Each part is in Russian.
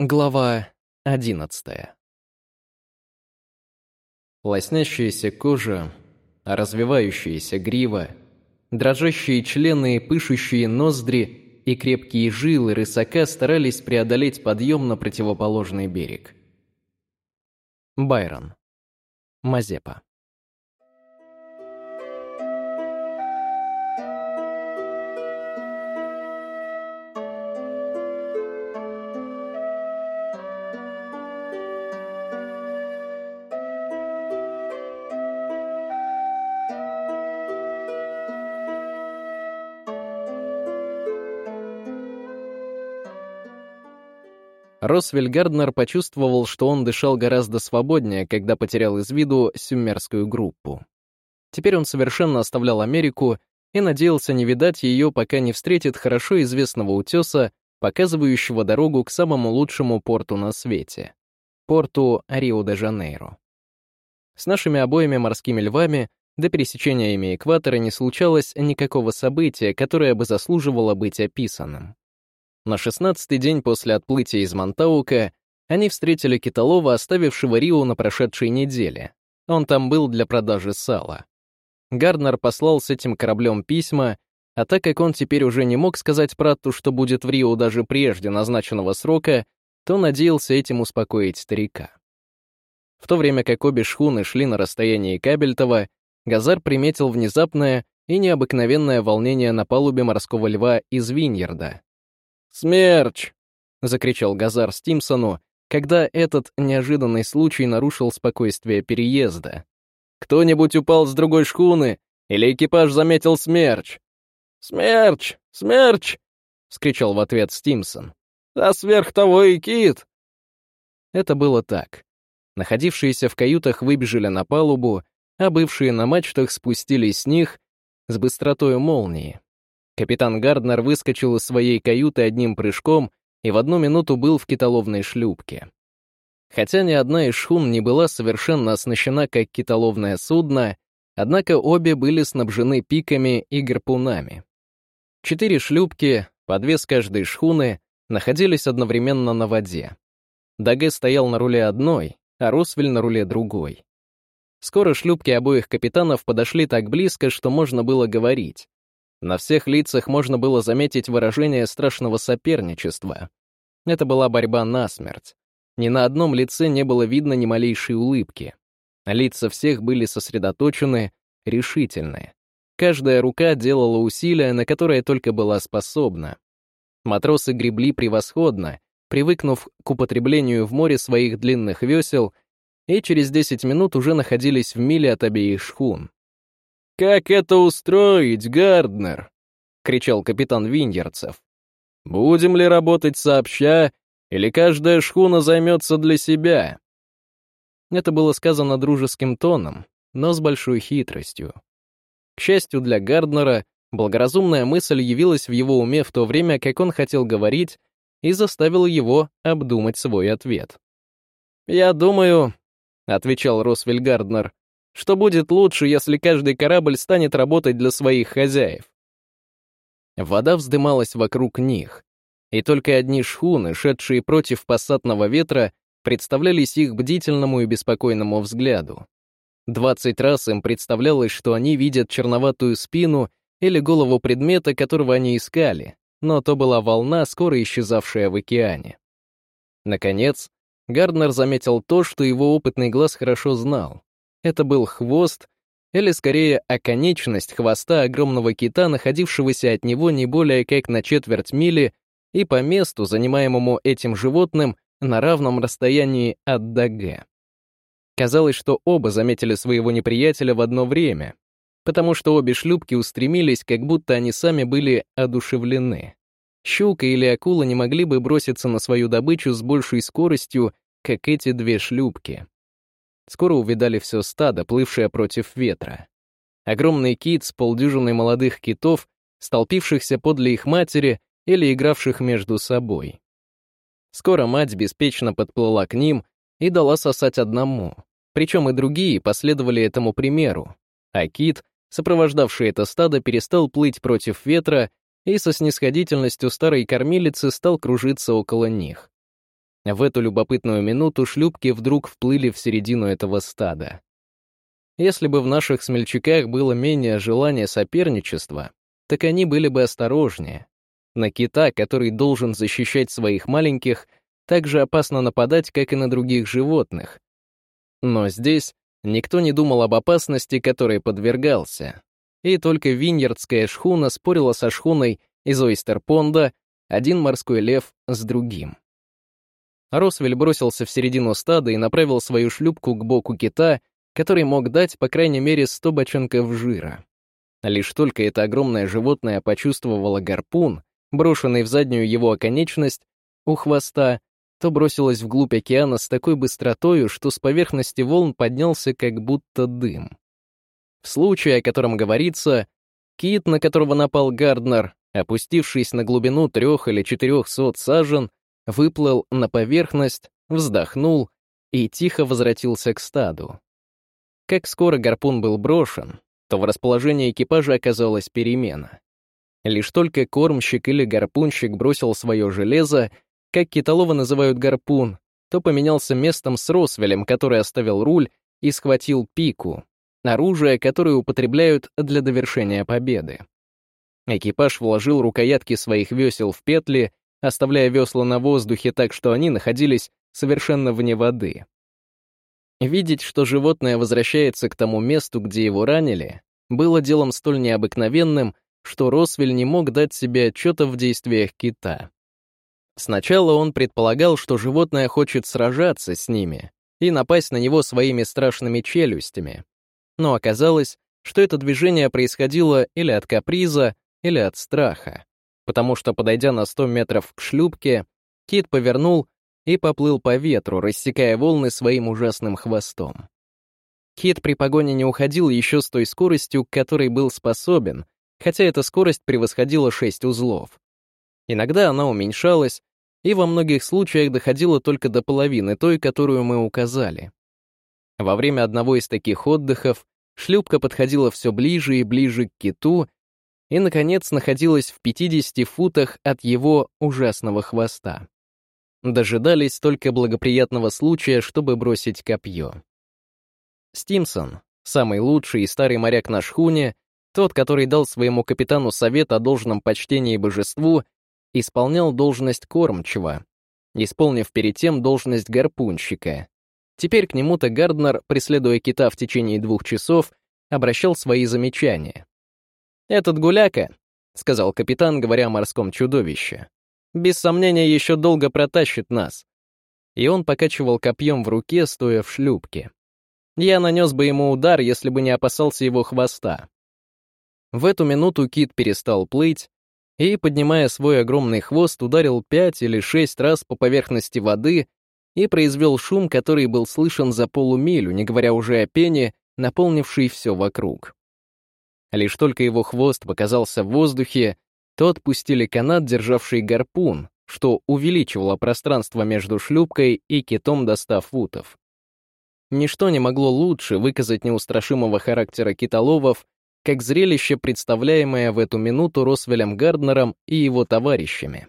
Глава одиннадцатая. Лоснящаяся кожа, развивающаяся грива, дрожащие члены пышущие ноздри и крепкие жилы рысака старались преодолеть подъем на противоположный берег. Байрон. Мазепа. Росвель Гарднер почувствовал, что он дышал гораздо свободнее, когда потерял из виду сюмерскую группу. Теперь он совершенно оставлял Америку и надеялся не видать ее, пока не встретит хорошо известного утеса, показывающего дорогу к самому лучшему порту на свете — порту Рио-де-Жанейро. С нашими обоими морскими львами до пересечения ими экватора не случалось никакого события, которое бы заслуживало быть описанным. На шестнадцатый день после отплытия из Монтаука они встретили Киталова, оставившего Рио на прошедшей неделе. Он там был для продажи сала. Гарднер послал с этим кораблем письма, а так как он теперь уже не мог сказать Пратту, что будет в Рио даже прежде назначенного срока, то надеялся этим успокоить старика. В то время как обе шхуны шли на расстоянии Кабельтова, Газар приметил внезапное и необыкновенное волнение на палубе морского льва из Виньерда. «Смерч!» — закричал Газар Стимсону, когда этот неожиданный случай нарушил спокойствие переезда. «Кто-нибудь упал с другой шхуны, или экипаж заметил смерч?» «Смерч! Смерч!» — вскричал в ответ Стимсон. «А сверх того и кит!» Это было так. Находившиеся в каютах выбежали на палубу, а бывшие на мачтах спустились с них с быстротой молнии. Капитан Гарднер выскочил из своей каюты одним прыжком и в одну минуту был в китоловной шлюпке. Хотя ни одна из шхун не была совершенно оснащена как китоловное судно, однако обе были снабжены пиками и гарпунами. Четыре шлюпки, по две с каждой шхуны, находились одновременно на воде. Даге стоял на руле одной, а Росвель на руле другой. Скоро шлюпки обоих капитанов подошли так близко, что можно было говорить. На всех лицах можно было заметить выражение страшного соперничества. Это была борьба насмерть. Ни на одном лице не было видно ни малейшей улыбки. Лица всех были сосредоточены, решительны. Каждая рука делала усилия, на которые только была способна. Матросы гребли превосходно, привыкнув к употреблению в море своих длинных весел, и через 10 минут уже находились в миле от обеих шхун. «Как это устроить, Гарднер?» — кричал капитан Виньерцев. «Будем ли работать сообща, или каждая шхуна займется для себя?» Это было сказано дружеским тоном, но с большой хитростью. К счастью для Гарднера, благоразумная мысль явилась в его уме в то время, как он хотел говорить, и заставила его обдумать свой ответ. «Я думаю», — отвечал Росвель Гарднер, что будет лучше, если каждый корабль станет работать для своих хозяев. Вода вздымалась вокруг них, и только одни шхуны, шедшие против пассатного ветра, представлялись их бдительному и беспокойному взгляду. Двадцать раз им представлялось, что они видят черноватую спину или голову предмета, которого они искали, но то была волна, скоро исчезавшая в океане. Наконец, Гарднер заметил то, что его опытный глаз хорошо знал. Это был хвост, или скорее оконечность хвоста огромного кита, находившегося от него не более как на четверть мили и по месту, занимаемому этим животным, на равном расстоянии от Даге. Казалось, что оба заметили своего неприятеля в одно время, потому что обе шлюпки устремились, как будто они сами были одушевлены. Щука или акула не могли бы броситься на свою добычу с большей скоростью, как эти две шлюпки. Скоро увидали все стадо, плывшее против ветра. Огромный кит с полдюжиной молодых китов, столпившихся подле их матери или игравших между собой. Скоро мать беспечно подплыла к ним и дала сосать одному, причем и другие последовали этому примеру, а кит, сопровождавший это стадо, перестал плыть против ветра и со снисходительностью старой кормилицы стал кружиться около них. В эту любопытную минуту шлюпки вдруг вплыли в середину этого стада. Если бы в наших смельчаках было менее желания соперничества, так они были бы осторожнее. На кита, который должен защищать своих маленьких, так же опасно нападать, как и на других животных. Но здесь никто не думал об опасности, которой подвергался. И только виньердская шхуна спорила со шхуной из Ойстерпонда, один морской лев с другим. Росвель бросился в середину стада и направил свою шлюпку к боку кита, который мог дать, по крайней мере, сто бочонков жира. Лишь только это огромное животное почувствовало гарпун, брошенный в заднюю его оконечность, у хвоста, то бросилось вглубь океана с такой быстротою, что с поверхности волн поднялся как будто дым. В случае, о котором говорится, кит, на которого напал Гарднер, опустившись на глубину трех или четырех сот сажен, выплыл на поверхность, вздохнул и тихо возвратился к стаду. Как скоро гарпун был брошен, то в расположении экипажа оказалась перемена. Лишь только кормщик или гарпунщик бросил свое железо, как китолова называют гарпун, то поменялся местом с Росвелем, который оставил руль и схватил пику, оружие, которое употребляют для довершения победы. Экипаж вложил рукоятки своих весел в петли, оставляя весла на воздухе так, что они находились совершенно вне воды. Видеть, что животное возвращается к тому месту, где его ранили, было делом столь необыкновенным, что Росвель не мог дать себе отчета в действиях кита. Сначала он предполагал, что животное хочет сражаться с ними и напасть на него своими страшными челюстями. Но оказалось, что это движение происходило или от каприза, или от страха, потому что, подойдя на 100 метров к шлюпке, кит повернул и поплыл по ветру, рассекая волны своим ужасным хвостом. Кит при погоне не уходил еще с той скоростью, к которой был способен, хотя эта скорость превосходила 6 узлов. Иногда она уменьшалась, и во многих случаях доходило только до половины той, которую мы указали. Во время одного из таких отдыхов шлюпка подходила все ближе и ближе к киту и, наконец, находилась в 50 футах от его ужасного хвоста. Дожидались только благоприятного случая, чтобы бросить копье. Стимсон, самый лучший и старый моряк на шхуне, тот, который дал своему капитану совет о должном почтении божеству, исполнял должность кормчего, исполнив перед тем должность гарпунщика. Теперь к нему-то Гарднер, преследуя кита в течение двух часов, обращал свои замечания. «Этот гуляка», — сказал капитан, говоря о морском чудовище, «без сомнения еще долго протащит нас». И он покачивал копьем в руке, стоя в шлюпке. Я нанес бы ему удар, если бы не опасался его хвоста. В эту минуту кит перестал плыть, и, поднимая свой огромный хвост, ударил пять или шесть раз по поверхности воды и произвел шум, который был слышен за полумилю, не говоря уже о пене, наполнившей все вокруг. Лишь только его хвост показался в воздухе, то отпустили канат, державший гарпун, что увеличивало пространство между шлюпкой и китом до 100 футов. Ничто не могло лучше выказать неустрашимого характера китоловов, как зрелище, представляемое в эту минуту Росвелем Гарднером и его товарищами.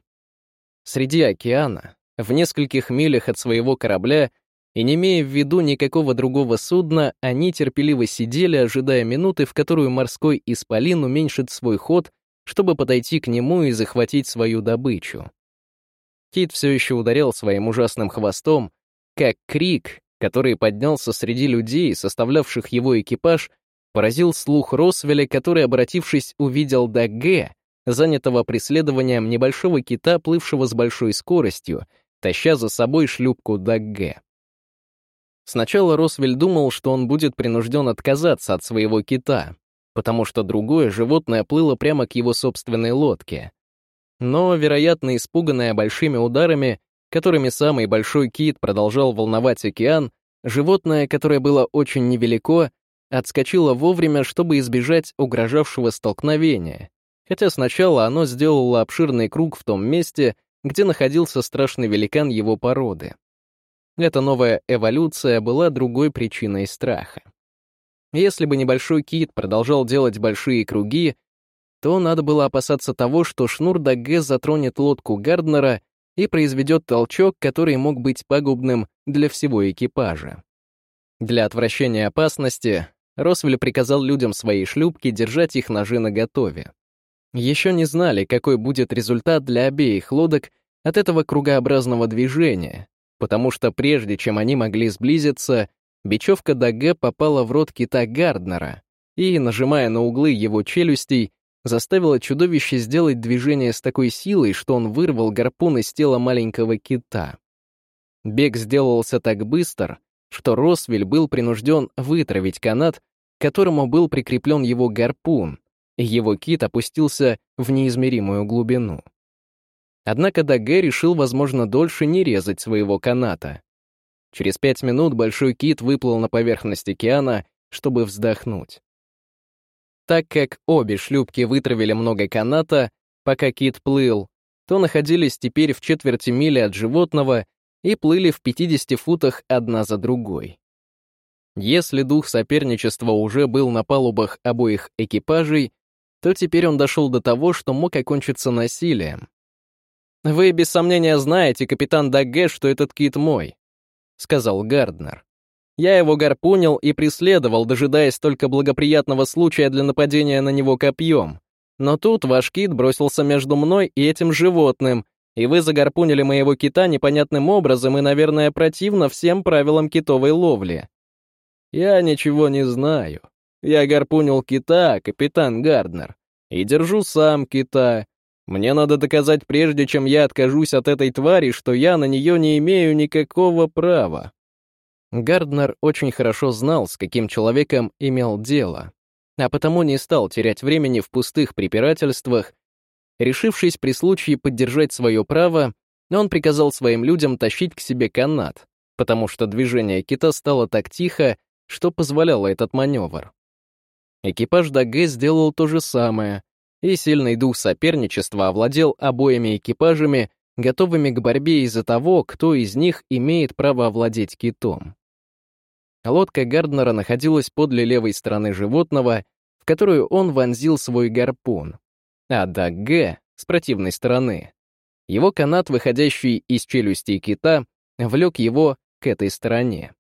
Среди океана, в нескольких милях от своего корабля, и не имея в виду никакого другого судна, они терпеливо сидели, ожидая минуты, в которую морской исполин уменьшит свой ход, чтобы подойти к нему и захватить свою добычу. Кит все еще ударял своим ужасным хвостом, как крик, который поднялся среди людей, составлявших его экипаж, поразил слух Росвеля, который, обратившись, увидел Дагге, занятого преследованием небольшого кита, плывшего с большой скоростью, таща за собой шлюпку Дагге. Сначала Росвель думал, что он будет принужден отказаться от своего кита, потому что другое животное плыло прямо к его собственной лодке. Но, вероятно, испуганное большими ударами, которыми самый большой кит продолжал волновать океан, животное, которое было очень невелико, отскочило вовремя, чтобы избежать угрожавшего столкновения, хотя сначала оно сделало обширный круг в том месте, где находился страшный великан его породы. Эта новая эволюция была другой причиной страха. Если бы небольшой кит продолжал делать большие круги, то надо было опасаться того, что шнур Дагге затронет лодку Гарднера и произведет толчок, который мог быть пагубным для всего экипажа. Для отвращения опасности Росвель приказал людям своей шлюпки держать их ножи наготове. Еще не знали, какой будет результат для обеих лодок от этого кругообразного движения, потому что прежде чем они могли сблизиться, бечевка Даге попала в рот кита Гарднера и, нажимая на углы его челюстей, заставила чудовище сделать движение с такой силой, что он вырвал гарпун из тела маленького кита. Бег сделался так быстр, что Росвель был принужден вытравить канат, к которому был прикреплен его гарпун, и его кит опустился в неизмеримую глубину. Однако Даге решил, возможно, дольше не резать своего каната. Через пять минут большой кит выплыл на поверхность океана, чтобы вздохнуть. Так как обе шлюпки вытравили много каната, пока кит плыл, то находились теперь в четверти мили от животного и плыли в 50 футах одна за другой. Если дух соперничества уже был на палубах обоих экипажей, то теперь он дошел до того, что мог окончиться насилием. «Вы без сомнения знаете, капитан Дагге, что этот кит мой», — сказал Гарднер. Я его гарпунил и преследовал, дожидаясь только благоприятного случая для нападения на него копьем. Но тут ваш кит бросился между мной и этим животным, и вы загарпунили моего кита непонятным образом и, наверное, противно всем правилам китовой ловли. Я ничего не знаю. Я гарпунил кита, капитан Гарднер, и держу сам кита. Мне надо доказать, прежде чем я откажусь от этой твари, что я на нее не имею никакого права. Гарднер очень хорошо знал, с каким человеком имел дело, а потому не стал терять времени в пустых препирательствах. Решившись при случае поддержать свое право, он приказал своим людям тащить к себе канат, потому что движение кита стало так тихо, что позволяло этот маневр. Экипаж Даге сделал то же самое, и сильный дух соперничества овладел обоими экипажами, готовыми к борьбе из-за того, кто из них имеет право овладеть китом. Лодка Гарднера находилась подле левой стороны животного, в которую он вонзил свой гарпун, а Даг с противной стороны. Его канат, выходящий из челюсти кита, влек его к этой стороне.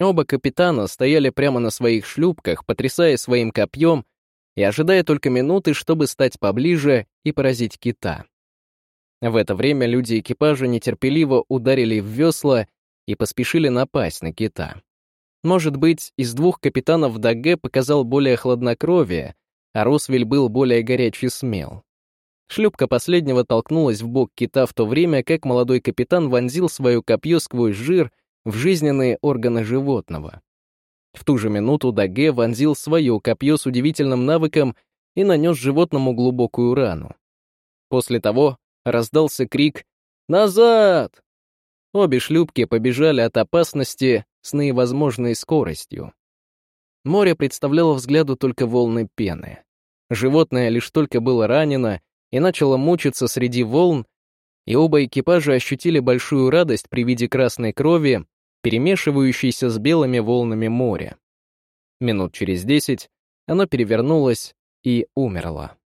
Оба капитана стояли прямо на своих шлюпках, потрясая своим копьем и ожидая только минуты, чтобы стать поближе и поразить кита. В это время люди экипажа нетерпеливо ударили в весла и поспешили напасть на кита. Может быть, из двух капитанов Даге показал более хладнокровие, а Росвель был более горячий смел. Шлюпка последнего толкнулась в бок кита в то время, как молодой капитан вонзил свое копье сквозь жир в жизненные органы животного. В ту же минуту Даге вонзил свое копье с удивительным навыком и нанес животному глубокую рану. После того раздался крик «Назад!». Обе шлюпки побежали от опасности с наивозможной скоростью. Море представляло взгляду только волны пены. Животное лишь только было ранено и начало мучиться среди волн, и оба экипажа ощутили большую радость при виде красной крови, перемешивающейся с белыми волнами моря. Минут через десять оно перевернулось и умерло.